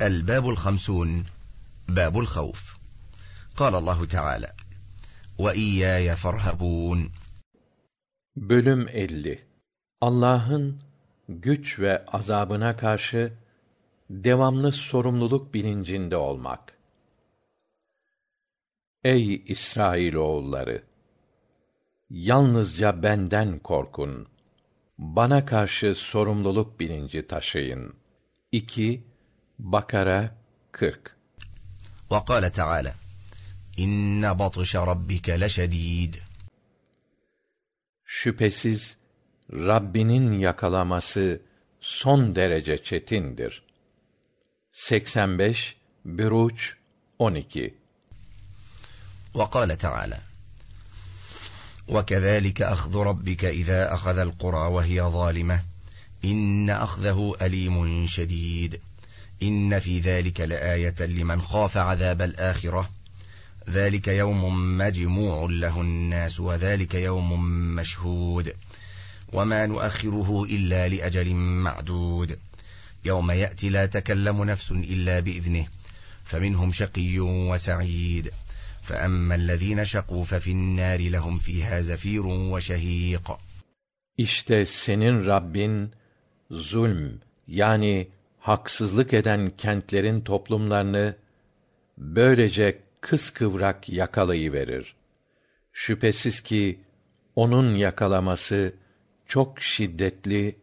الباب الخمسون باب الخوف قال الله تعالى وإياي فارهبون Bölüm 50 Allah'ın güç ve azabına karşı devamlı sorumluluk bilincinde olmak. Ey İsrail oğulları! Yalnızca benden korkun. Bana karşı sorumluluk bilinci taşıyın. 2 Bakara 40 وقال تعالى İnne batışa rabbike leşedîd. Şüphesiz Rabbinin yakalaması son derece çetindir. 85 Büruç 12 وقال تعالى وكذلك أخذ ربك إذا أخذ القرى وهي ظالمة إن أخذه أليم شديد إن في ذلك لآية لمن خاف عذاب الآخرة ذلك يوم مجموع له الناس وذلك يوم مشهود وما نؤخره إلا لأجل معدود يوم يأتي لا تكلم نفس إلا بإذنه فمنهم شقي وسعيد فأما الذين شقوا ففي النار لهم فيها زفير وشهيق İşte senin Rabbin zulm yani haksızlık eden kentlerin toplumlarını böylece kıskıvrak yakalayıverir. Şüphesiz ki onun yakalaması çok şiddetli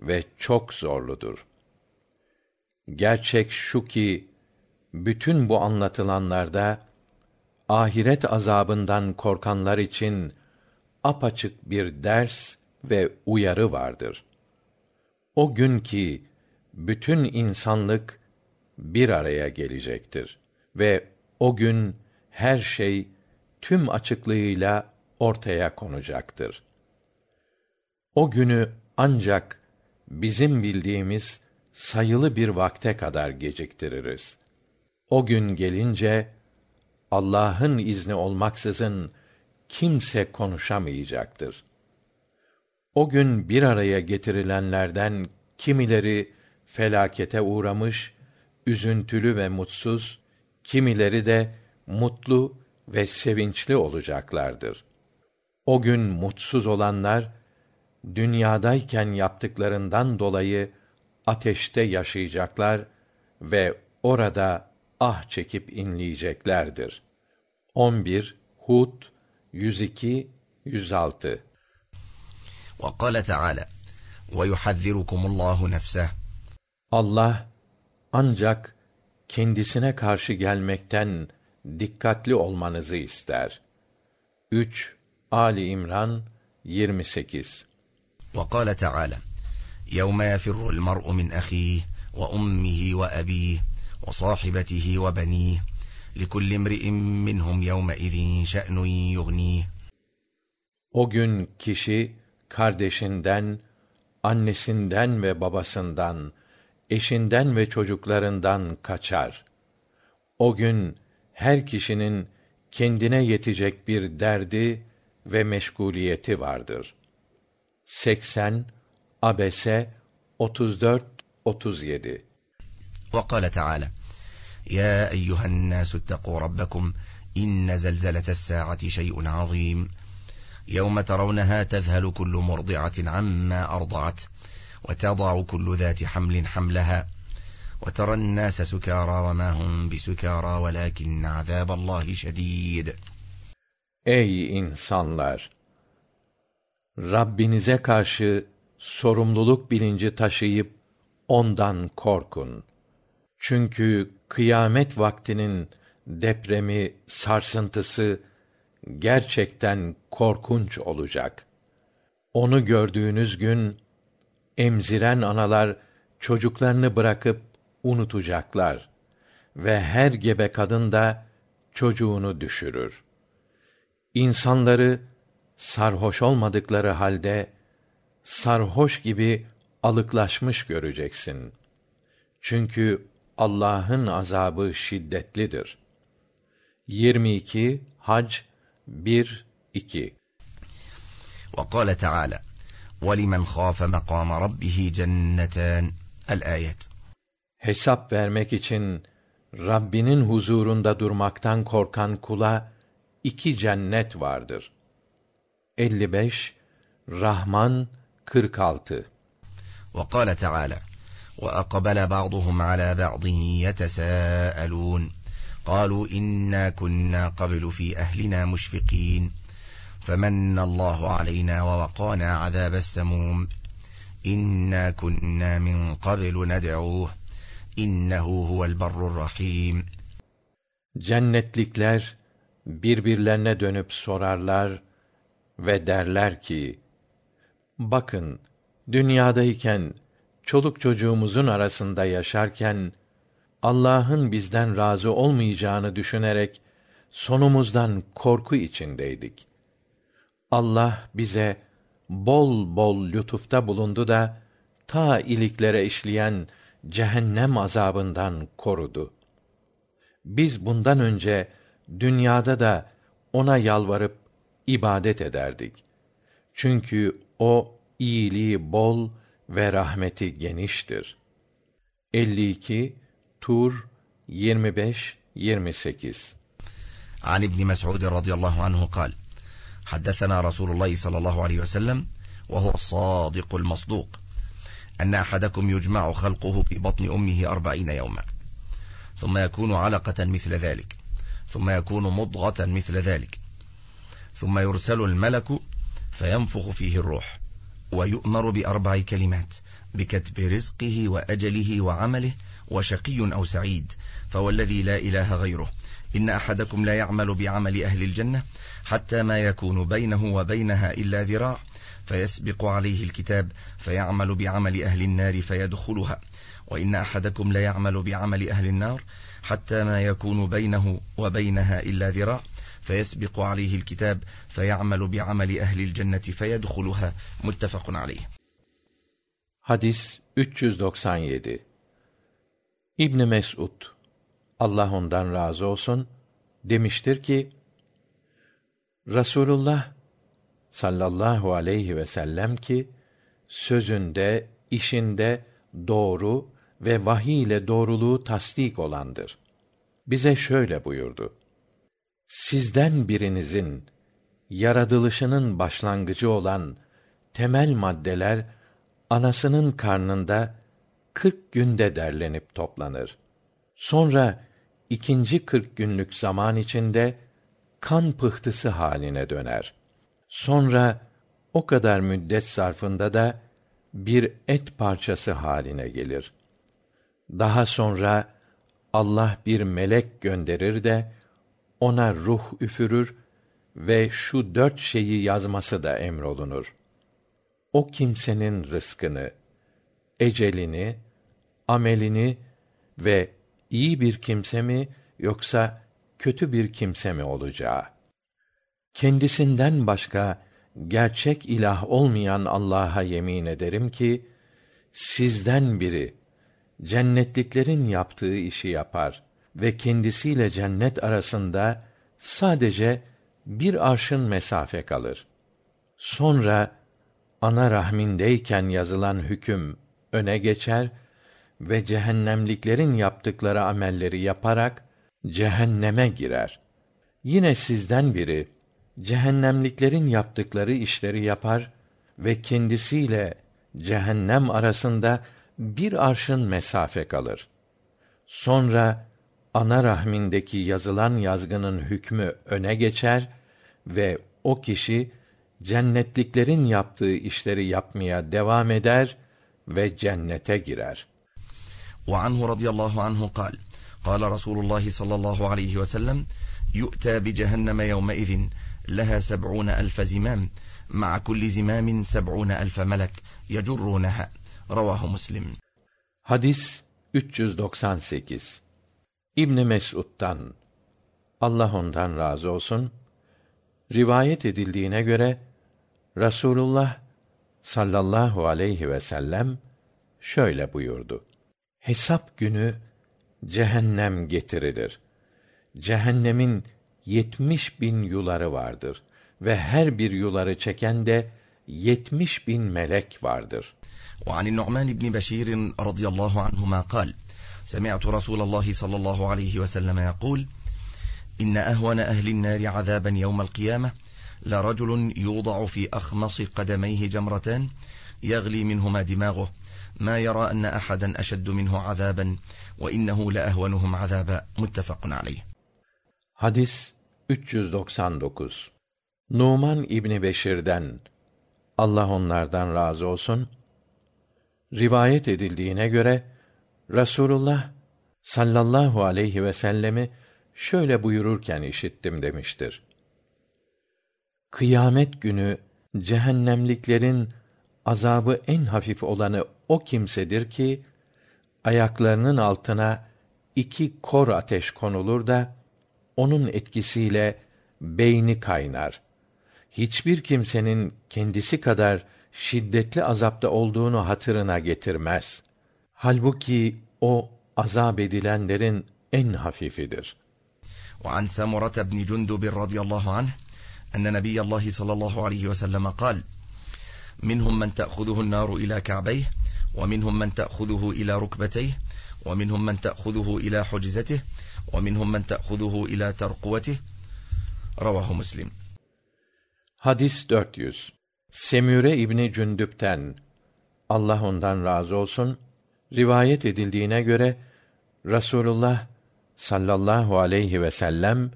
ve çok zorludur. Gerçek şu ki bütün bu anlatılanlarda ahiret azabından korkanlar için apaçık bir ders ve uyarı vardır. O gün ki bütün insanlık bir araya gelecektir ve o gün her şey tüm açıklığıyla ortaya konacaktır. O günü ancak bizim bildiğimiz sayılı bir vakte kadar geciktiririz. O gün gelince Allah'ın izni olmaksızın kimse konuşamayacaktır. O gün bir araya getirilenlerden kimileri felakete uğramış, üzüntülü ve mutsuz, kimileri de mutlu ve sevinçli olacaklardır. O gün mutsuz olanlar dünyadayken yaptıklarından dolayı ateşte yaşayacaklar ve orada ah çekip inleyeceklerdir. 11 Hud 102 106 وقال تعالى ويحذركم الله نفسه Allah ancak kendisine karşı gelmekten dikkatli olmanızı ister. 3 Ali İmran 28 وقال تعالى يوم يفر المرء من أخيه وأمه وأبيه وصاحبته وبنيه لكل امرئ منهم يومئذ شأن يغنيه O gün kişi kardeşinden, annesinden ve babasından, eşinden ve çocuklarından kaçar. O gün her kişinin kendine yetecek bir derdi ve meşguliyeti vardır. 80 Abese 34 37 وقال تعالى يا أيها الناس اتقوا ربكم إن زلزلة الساعة شيء عظيم يوم ترونها تذهل كل مرضعة عما أرضعت وتضع كل ذات حمل حملها وترى الناس سكارى وما هم بسكارى ولكن عذاب الله شديد Ey insanlar! Rabbinize karşı sorumluluk bilinci taşıyıp ondan korkun. Çünkü kıyamet vaktinin depremi, sarsıntısı gerçekten korkunç olacak. Onu gördüğünüz gün emziren analar çocuklarını bırakıp unutacaklar ve her gebe kadın da çocuğunu düşürür. İnsanları sarhoş olmadıkları halde sarhoş gibi alıklaşmış göreceksin. Çünkü allah'ın azabı şiddetlidir. yirmi iki hac bir iki. Vkâle teâlâ ولمن خاف مقام ربه جنتان الآيات hesap vermek için Rabbinin huzurunda durmaktan korkan kula iki cennet vardır. 55 Rahman 46 وقال تعالى وأقبل بعضهم على بعض يتساءلون قالوا إنا كنا قبل في أهلنا مشفقين فمن الله علينا ووقانا عذاب السموم إنا كنا من قبل ندعوه إنه هو البر الرحيم Cennetlikler birbirlerine dönüp sorarlar ve derler ki bakın dünyadayken çoluk çocuğumuzun arasında yaşarken allah'ın bizden razı olmayacağını düşünerek sonumuzdan korku içindeydik allah bize bol bol lütufta bulundu da ta iliklere işleyen cehennem azabından korudu biz bundan önce dünyada da ona yalvarıp ibadet ederdik çünkü o iyiliği bol ve rahmeti geniştir tur 25 28 عن ابن مسعود رضي الله عنه قال حدثنا رسول الله صلى الله عليه وسلم وهو الصادق المصدوق أن أحدكم يجمع خلقه في بطن أمه أربعين يوما ثم يكون علقة مثل ذلك ثم يكون مضغة مثل ذلك ثم يرسل الملك فينفخ فيه الروح ويؤمر بأربع كلمات بكتب رزقه وأجله وعمله وشقي أو سعيد فوالذي لا إله غيره إن أحدكم لا يعمل بعمل أهل الجنة حتى ما يكون بينه وبينها إلا ذراع فيسبق عليه الكتاب فيعمل بعمل أهل النار فيدخلها وإن أحدكم لا يعمل بعمل أهل النار حتى ما يكون بينه وبينها إلا ذراع فيسبق عليه الكتاب فيعمل بعمل أهل الجنة فيدخلها متفق عليه Hadis 397 İbn Mesud Allah ondan razı olsun demiştir ki Rasulullah sallallahu aleyhi ve sellem ki sözünde, işinde doğru ve vahiy ile doğruluğu tasdik olandır. Bize şöyle buyurdu. Sizden birinizin yaratılışının başlangıcı olan temel maddeler anasının karnında kırk günde derlenip toplanır. Sonra ikinci kırk günlük zaman içinde kan pıhtısı haline döner. Sonra o kadar müddet sarfında da bir et parçası haline gelir. Daha sonra Allah bir melek gönderir de ona ruh üfürür ve şu dört şeyi yazması da emrolunur. O kimsenin rızkını, ecelini, amelini ve iyi bir kimse mi yoksa kötü bir kimse mi olacağı. Kendisinden başka gerçek ilah olmayan Allah'a yemin ederim ki sizden biri cennetliklerin yaptığı işi yapar ve kendisiyle cennet arasında sadece bir arşın mesafe kalır. Sonra ana rahmindeyken yazılan hüküm öne geçer ve cehennemliklerin yaptıkları amelleri yaparak cehenneme girer. Yine sizden biri cehennemliklerin yaptıkları işleri yapar ve kendisiyle cehennem arasında bir arşın mesafe kalır. Sonra ana rahmindeki yazılan yazgının hükmü öne geçer ve o kişi cennetliklerin yaptığı işleri yapmaya devam eder ve cennete girer. وعنه رضي الله عنه قال قال رسول الله صلى الله عليه وسلم يؤتى بجهنم يومئذ لها سبعون ألف زمام مع كل زمام سبعون ألف ملك يجرونها رواه مسلم Hadis 398 İbn Mes'ud'dan Allah ondan razı olsun rivayet edildiğine göre Rasulullah sallallahu aleyhi ve sellem şöyle buyurdu. hesap günü cehennem getirilir cehennemin yetmiş bin yuları vardır ve her bir yuları çeken de yetmiş bin melek vardır وعن النعمان بن بشير رضي الله عنهما قال سمعت رسول الله صلى الله عليه وسلم يقول إن أهون أهل النار عذابا يوم القيامة لرجل يوضع في أخمص قدميه جمرتان يغلي منهما دماغه ما يرى أن أحدا أشد منه عذابا وإنه لأهونهم عذابا متفق عليه Hadis 399 Numan İbni Beşir'den Allah onlardan razı olsun rivayet edildiğine göre Rasulullah sallallahu aleyhi ve sellemi şöyle buyururken işittim demiştir. Kıyamet günü cehennemliklerin azabı en hafif olanı o kimsedir ki ayaklarının altına iki kor ateş konulur da onun etkisiyle beyni kaynar. Hiçbir kimsenin kendisi kadar şiddetli azapta olduğunu hatırına getirmez. Halbuki o azap edilenlerin en hafifidir. وعن سمرة بن جندب رضي الله عنه أن نبي الله صلى الله عليه وسلم قال منهم من تأخذه النار إلى كعبيه ومنهم من تأخذه إلى ركبتيه ومنهم من تأخذه إلى حجزته ومنهم من تأخذه إلى ترقوته رواه مسلم Hadis 400 Semüre İbni Cündüp'ten Allah ondan razı olsun rivayet edildiğine göre Rasulullah sallallahu aleyhi ve sellem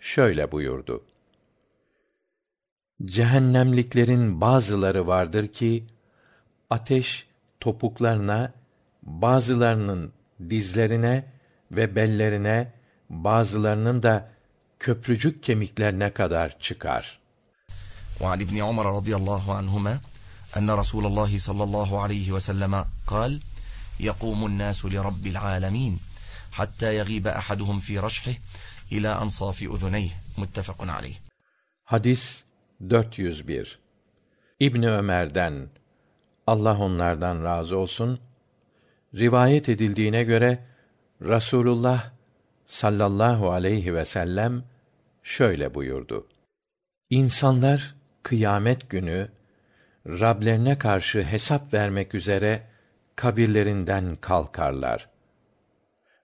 şöyle buyurdu. Cehennemliklerin bazıları vardır ki ateş topuklarına, bazılarının dizlerine ve bellerine, bazılarının da köprücük kemiklerine kadar çıkar. وعن ابن عمر رضي الله عنهما أن رسول الله صلى الله عليه وسلم قال يقوم الناس لرب العالمين حتى يغيب أحدهم في رشحه إلى أنصاف أذنيه متفق عليه Hadis 401 İbni Ömer'den Allah onlardan razı olsun rivayet edildiğine göre Rasulullah sallallahu aleyhi ve sellem şöyle buyurdu. İnsanlar kıyamet günü Rablerine karşı hesap vermek üzere kabirlerinden kalkarlar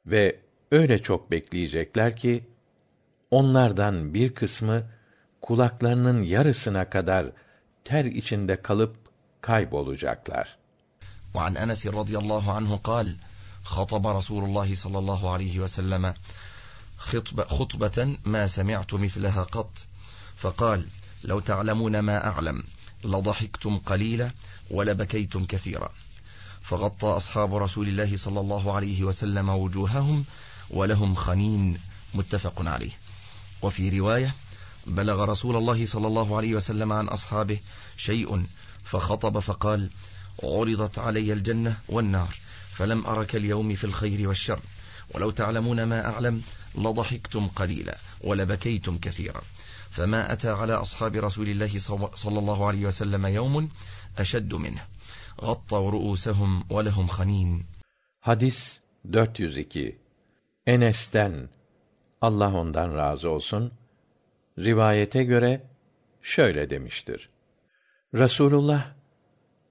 ve öyle çok bekleyecekler ki onlardan bir kısmı kulaklarının yarısına kadar ter içinde kalıp kaybolacaklar. وعن أنس رضي الله عنه قال خطب رسول الله صلى الله عليه وسلم خطبة, خطبة ما سمعت مثلها قط فقال لو تعلمون ما أعلم لضحكتم قليلا ولبكيتم كثيرا فغطى أصحاب رسول الله صلى الله عليه وسلم وجوههم ولهم خنين متفق عليه وفي رواية بلغ رسول الله صلى الله عليه وسلم عن أصحابه شيء فخطب فقال عرضت علي الجنة والنار فلم أرك اليوم في الخير والشر ولو تعلمون ما أعلم لضحكتم قليلا ولبكيتم كثيرا فما أتى على أصحاب رسول الله صلى الله عليه وسلم يوم أشد منه غطوا رؤوسهم ولهم خنين Hadis 402 Enes'ten Allah ondan razı olsun rivayete göre şöyle demiştir. Rasulullah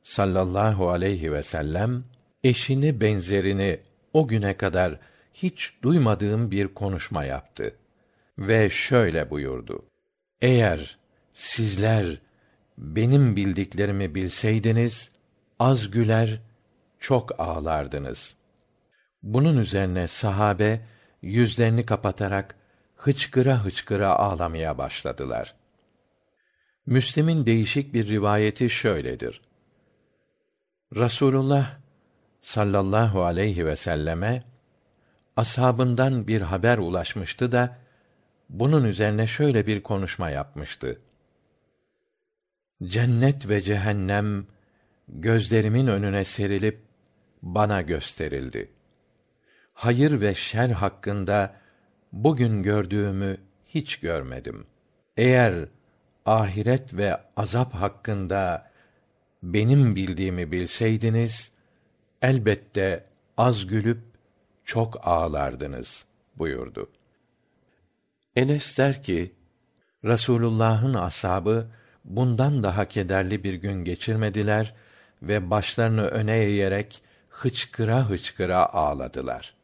sallallahu aleyhi ve sellem eşini benzerini o güne kadar hiç duymadığım bir konuşma yaptı ve şöyle buyurdu. Eğer sizler benim bildiklerimi bilseydiniz az güler çok ağlardınız. Bunun üzerine sahabe yüzlerini kapatarak hıçkıra hıçkıra ağlamaya başladılar. Müslim'in değişik bir rivayeti şöyledir. Rasulullah sallallahu aleyhi ve selleme ashabından bir haber ulaşmıştı da bunun üzerine şöyle bir konuşma yapmıştı. Cennet ve cehennem gözlerimin önüne serilip bana gösterildi. Hayır ve şer hakkında bugün gördüğümü hiç görmedim. Eğer ahiret ve azap hakkında benim bildiğimi bilseydiniz elbette az gülüp çok ağlardınız buyurdu. Enes der ki Rasulullah'ın ashabı bundan daha kederli bir gün geçirmediler ve başlarını öne eğerek hıçkıra hıçkıra ağladılar.